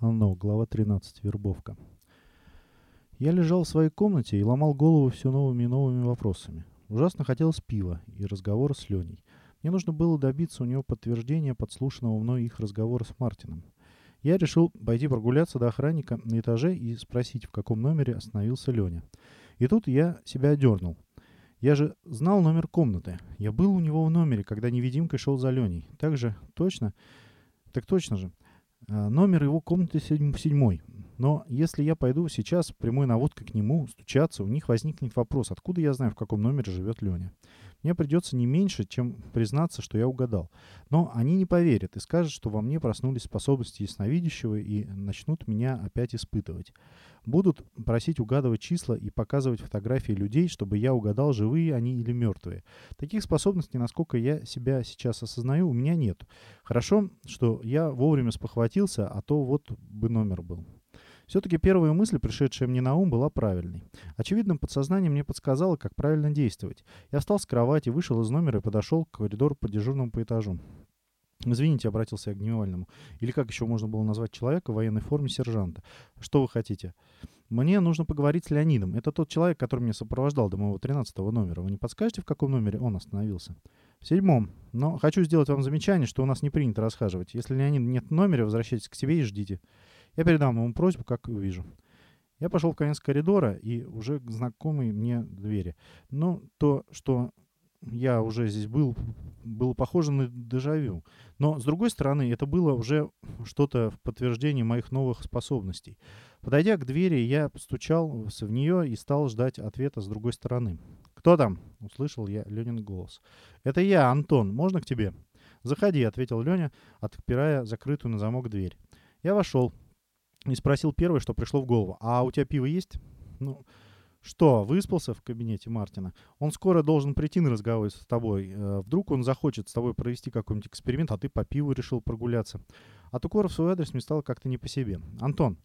Оно, глава 13, вербовка. Я лежал в своей комнате и ломал голову все новыми и новыми вопросами. Ужасно хотелось пива и разговора с Леней. Мне нужно было добиться у него подтверждения подслушанного мной их разговора с Мартином. Я решил пойти прогуляться до охранника на этаже и спросить, в каком номере остановился Леня. И тут я себя одернул. Я же знал номер комнаты. Я был у него в номере, когда невидимкой шел за Леней. Так же точно? Так точно же. А, номер его комнаты седьмой. Но если я пойду сейчас прямой наводкой к нему, стучаться, у них возникнет вопрос, откуда я знаю, в каком номере живет Леня. Мне придется не меньше, чем признаться, что я угадал. Но они не поверят и скажут, что во мне проснулись способности ясновидящего и начнут меня опять испытывать. Будут просить угадывать числа и показывать фотографии людей, чтобы я угадал, живые они или мертвые. Таких способностей, насколько я себя сейчас осознаю, у меня нет. Хорошо, что я вовремя спохватился, а то вот бы номер был. Все-таки первая мысль, пришедшая мне на ум, была правильной. Очевидно, подсознание мне подсказало, как правильно действовать. Я встал с кровати, вышел из номера и подошел к коридору по дежурному по этажу. «Извините», — обратился я к Гневальному. Или как еще можно было назвать человека в военной форме сержанта? «Что вы хотите?» «Мне нужно поговорить с Леонидом. Это тот человек, который меня сопровождал до моего тринадцатого номера. Вы не подскажете, в каком номере он остановился?» «В седьмом. Но хочу сделать вам замечание, что у нас не принято расхаживать. Если Леонид нет номера, возвращайтесь к себе и ждите». Я передам ему просьбу, как увижу. Я пошел в конец коридора и уже к знакомой мне двери. Но то, что я уже здесь был, было похоже на дежавю. Но, с другой стороны, это было уже что-то в подтверждении моих новых способностей. Подойдя к двери, я постучал в нее и стал ждать ответа с другой стороны. «Кто там?» — услышал я Ленин голос. «Это я, Антон. Можно к тебе?» «Заходи», — ответил Леня, отпирая закрытую на замок дверь. Я вошел и спросил первое, что пришло в голову. «А у тебя пиво есть?» «Ну, что, выспался в кабинете Мартина? Он скоро должен прийти на разговор с тобой. Э, вдруг он захочет с тобой провести какой-нибудь эксперимент, а ты по пиву решил прогуляться. От укора в свой адрес мне стало как-то не по себе. Антон,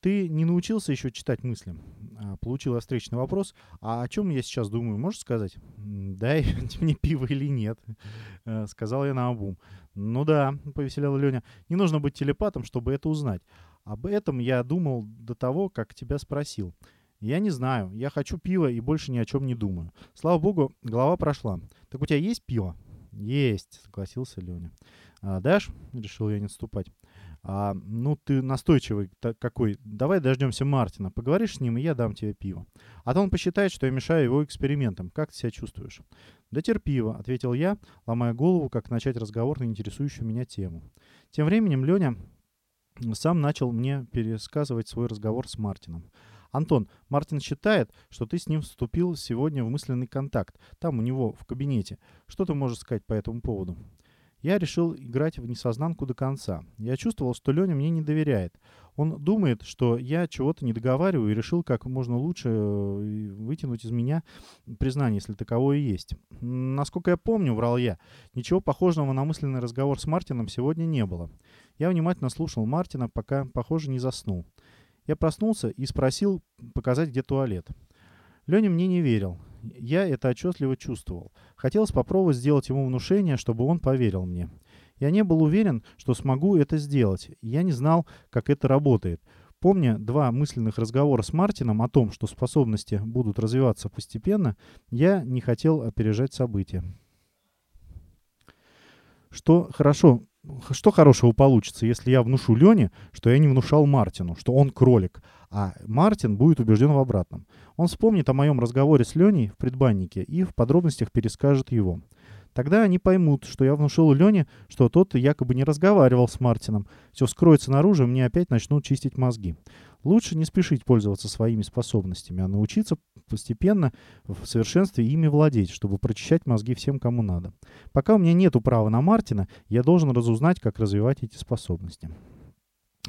ты не научился еще читать мысли? А, получил я встречный вопрос. А о чем я сейчас думаю, можешь сказать? Дай мне пиво или нет? Э, сказал я на обум. Ну да, повеселял Леня. Не нужно быть телепатом, чтобы это узнать. Об этом я думал до того, как тебя спросил. Я не знаю. Я хочу пива и больше ни о чем не думаю. Слава богу, голова прошла. Так у тебя есть пиво? Есть, согласился Леня. А, дашь? Решил я не отступать. А, ну, ты настойчивый какой. Давай дождемся Мартина. Поговоришь с ним, и я дам тебе пиво. А то он посчитает, что я мешаю его экспериментам. Как ты себя чувствуешь? Да терпиво, ответил я, ломая голову, как начать разговор на интересующую меня тему. Тем временем Леня сам начал мне пересказывать свой разговор с Мартином. Антон, Мартин считает, что ты с ним вступил сегодня в мысленный контакт, там у него в кабинете. Что ты можешь сказать по этому поводу? Я решил играть в несознанку до конца. Я чувствовал, что Леня мне не доверяет. Он думает, что я чего-то не договариваю и решил как можно лучше э, вытянуть из меня признание, если таковое есть. Насколько я помню, врал я, ничего похожего на мысленный разговор с Мартином сегодня не было. Я внимательно слушал Мартина, пока, похоже, не заснул. Я проснулся и спросил показать, где туалет. Леня мне не верил. Я это отчетливо чувствовал. Хотелось попробовать сделать ему внушение, чтобы он поверил мне. Я не был уверен, что смогу это сделать. Я не знал, как это работает. Помня два мысленных разговора с Мартином о том, что способности будут развиваться постепенно, я не хотел опережать события. Что хорошо, что хорошего получится, если я внушу Лене, что я не внушал Мартину, что он кролик, а Мартин будет убежден в обратном. Он вспомнит о моем разговоре с Леней в предбаннике и в подробностях перескажет его. Тогда они поймут, что я внушил Лене, что тот якобы не разговаривал с Мартином. Все вскроется наружу, и мне опять начнут чистить мозги. Лучше не спешить пользоваться своими способностями, а научиться постепенно в совершенстве ими владеть, чтобы прочищать мозги всем, кому надо. Пока у меня нет права на Мартина, я должен разузнать, как развивать эти способности.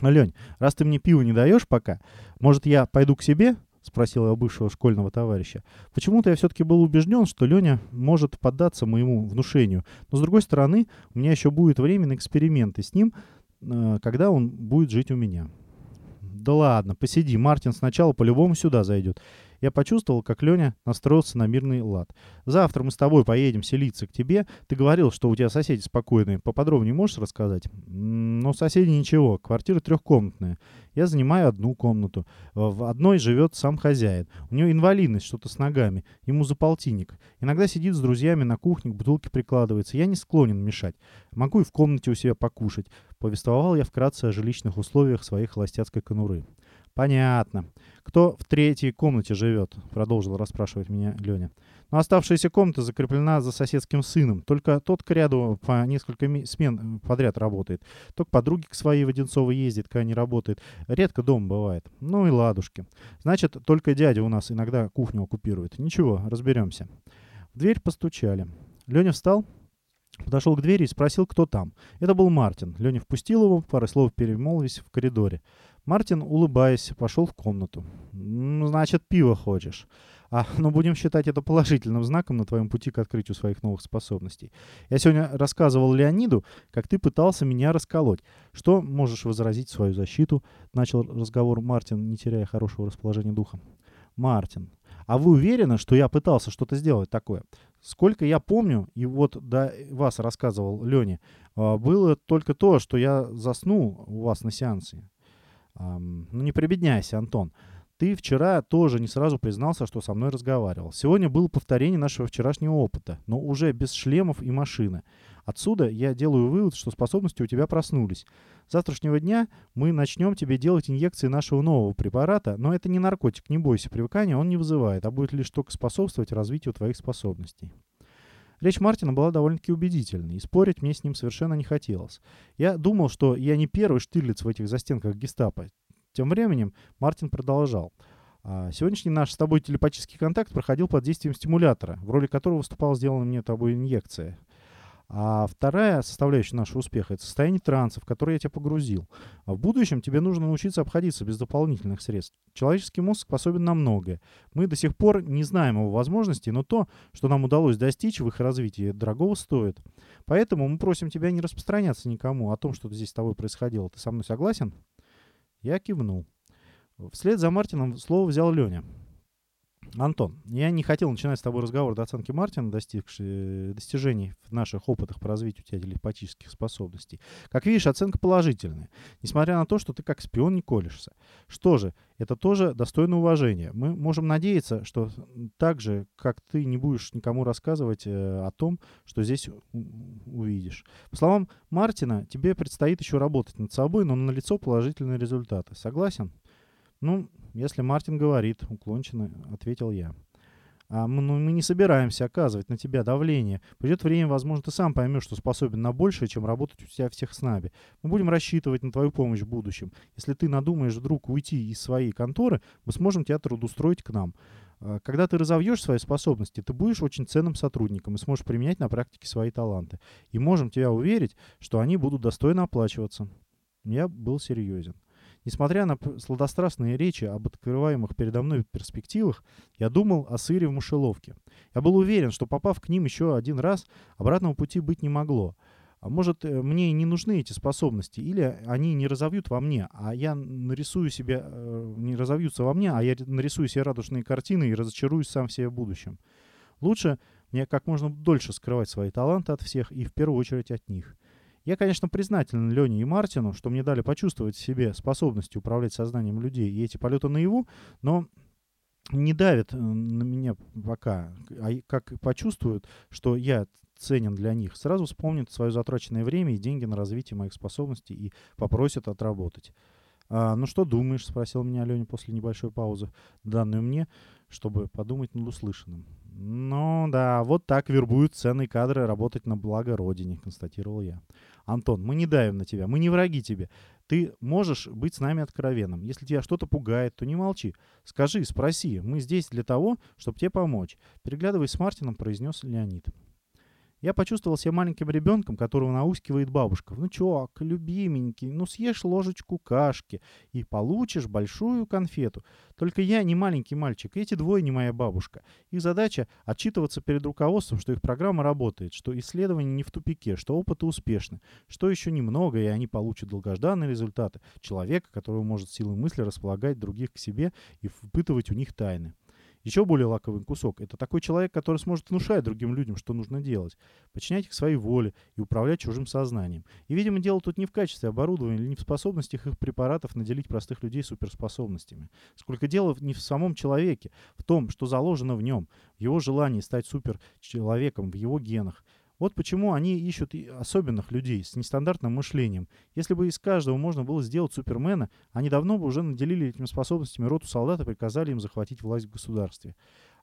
Лень, раз ты мне пиво не даешь пока, может, я пойду к себе? — спросил я бывшего школьного товарища. Почему-то я все-таки был убежден, что Леня может поддаться моему внушению. Но, с другой стороны, у меня еще будет время на эксперименты с ним, э, когда он будет жить у меня. Да ладно, посиди, Мартин сначала по-любому сюда зайдет. Я почувствовал, как Леня настроился на мирный лад. «Завтра мы с тобой поедем селиться к тебе. Ты говорил, что у тебя соседи спокойные. Поподробнее можешь рассказать?» «Ну, соседи ничего. Квартира трехкомнатная. Я занимаю одну комнату. В одной живет сам хозяин. У него инвалидность, что-то с ногами. Ему за полтинник. Иногда сидит с друзьями на кухне, к бутылке прикладывается. Я не склонен мешать. Могу и в комнате у себя покушать. Повествовал я вкратце о жилищных условиях своей холостяцкой конуры. «Понятно. Кто в третьей комнате живет?» — продолжил расспрашивать меня Леня. «Но оставшаяся комната закреплена за соседским сыном. Только тот к ряду по несколько смен подряд работает. То к подруге к своей Воденцовой ездит, когда не работает. Редко дома бывает. Ну и ладушки. Значит, только дядя у нас иногда кухню оккупирует. Ничего, разберемся». В дверь постучали. Леня встал, Подошел к двери и спросил, кто там. Это был Мартин. Леня впустил его, пары слов перемолвились в коридоре. Мартин, улыбаясь, пошел в комнату. «Значит, пиво хочешь. А, ну, будем считать это положительным знаком на твоем пути к открытию своих новых способностей. Я сегодня рассказывал Леониду, как ты пытался меня расколоть. Что можешь возразить в свою защиту?» Начал разговор Мартин, не теряя хорошего расположения духа. «Мартин, а вы уверены, что я пытался что-то сделать такое? Сколько я помню, и вот до вас рассказывал Леня, а, было только то, что я заснул у вас на сеансе. Ну не прибедняйся, Антон. Ты вчера тоже не сразу признался, что со мной разговаривал. Сегодня было повторение нашего вчерашнего опыта, но уже без шлемов и машины. Отсюда я делаю вывод, что способности у тебя проснулись. С завтрашнего дня мы начнем тебе делать инъекции нашего нового препарата, но это не наркотик, не бойся, привыкания он не вызывает, а будет лишь только способствовать развитию твоих способностей. Речь Мартина была довольно-таки убедительной, и спорить мне с ним совершенно не хотелось. Я думал, что я не первый штырлиц в этих застенках гестапо. Тем временем Мартин продолжал. А, сегодняшний наш с тобой телепатический контакт проходил под действием стимулятора, в роли которого выступала сделанная мне тобой инъекция. А вторая составляющая нашего успеха — это состояние транса, в которое я тебя погрузил. А в будущем тебе нужно научиться обходиться без дополнительных средств. Человеческий мозг способен на многое. Мы до сих пор не знаем его возможностей, но то, что нам удалось достичь в их развитии, дорогого стоит. Поэтому мы просим тебя не распространяться никому о том, что здесь с тобой происходило. Ты со мной согласен? Я кивнул. Вслед за Мартином слово взял Леня. Антон, я не хотел начинать с тобой разговор до оценки Мартина, достигшей достижений в наших опытах по развитию тебя телепатических способностей. Как видишь, оценка положительная, несмотря на то, что ты как шпион не колешься. Что же, это тоже достойно уважения. Мы можем надеяться, что так же, как ты не будешь никому рассказывать э, о том, что здесь увидишь. По словам Мартина, тебе предстоит еще работать над собой, но налицо положительные результаты. Согласен? Ну, если Мартин говорит, уклонченно ответил я. А мы, ну, мы не собираемся оказывать на тебя давление. Придет время, возможно, ты сам поймешь, что способен на большее, чем работать у тебя всех с нами. Мы будем рассчитывать на твою помощь в будущем. Если ты надумаешь вдруг уйти из своей конторы, мы сможем тебя трудоустроить к нам. А когда ты разовьешь свои способности, ты будешь очень ценным сотрудником и сможешь применять на практике свои таланты. И можем тебя уверить, что они будут достойно оплачиваться. Я был серьезен. Несмотря на сладострастные речи об открываемых передо мной перспективах, я думал о сыре в мышеловке. Я был уверен, что попав к ним еще один раз, обратного пути быть не могло. А может, э, мне не нужны эти способности, или они не разовьют во мне, а я нарисую себе, э, не разовьются во мне, а я нарисую себе радужные картины и разочаруюсь сам в себе в будущем. Лучше мне как можно дольше скрывать свои таланты от всех и в первую очередь от них. Я, конечно, признателен Лене и Мартину, что мне дали почувствовать в себе способность управлять сознанием людей и эти полеты наяву, но не давят э, на меня пока, а как почувствуют, что я ценен для них, сразу вспомнят свое затраченное время и деньги на развитие моих способностей и попросят отработать. А, «Ну что думаешь?» — спросил меня Леня после небольшой паузы, данную мне, чтобы подумать над услышанным. «Ну да, вот так вербуют ценные кадры работать на благо Родине», — констатировал я. «Антон, мы не давим на тебя, мы не враги тебе. Ты можешь быть с нами откровенным. Если тебя что-то пугает, то не молчи. Скажи, спроси. Мы здесь для того, чтобы тебе помочь», — переглядываясь с Мартином, произнес Леонид. Я почувствовал себя маленьким ребенком, которого наускивает бабушка. Ну, чувак, любименький, ну съешь ложечку кашки и получишь большую конфету. Только я не маленький мальчик, эти двое не моя бабушка. Их задача — отчитываться перед руководством, что их программа работает, что исследования не в тупике, что опыты успешны, что еще немного, и они получат долгожданные результаты. Человека, который может силой мысли располагать других к себе и впытывать у них тайны. Еще более лаковый кусок – это такой человек, который сможет внушать другим людям, что нужно делать, подчинять их своей воле и управлять чужим сознанием. И, видимо, дело тут не в качестве оборудования или не в способностях их препаратов наделить простых людей суперспособностями. Сколько дело не в самом человеке, в том, что заложено в нем, в его желании стать суперчеловеком, в его генах – вот почему они ищут особенных людей с нестандартным мышлением. Если бы из каждого можно было сделать супермена, они давно бы уже наделили этими способностями роту солдат и приказали им захватить власть в государстве.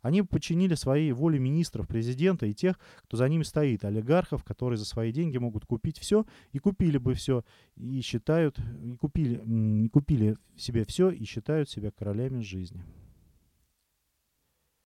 Они подчинили своей воле министров, президента и тех, кто за ними стоит, олигархов, которые за свои деньги могут купить все, и купили бы все, и считают, и купили, и купили себе все, и считают себя королями жизни.